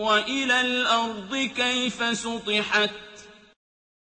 وَإِلَى الْأَرْضِ كَيْفَ سُطِحَتْ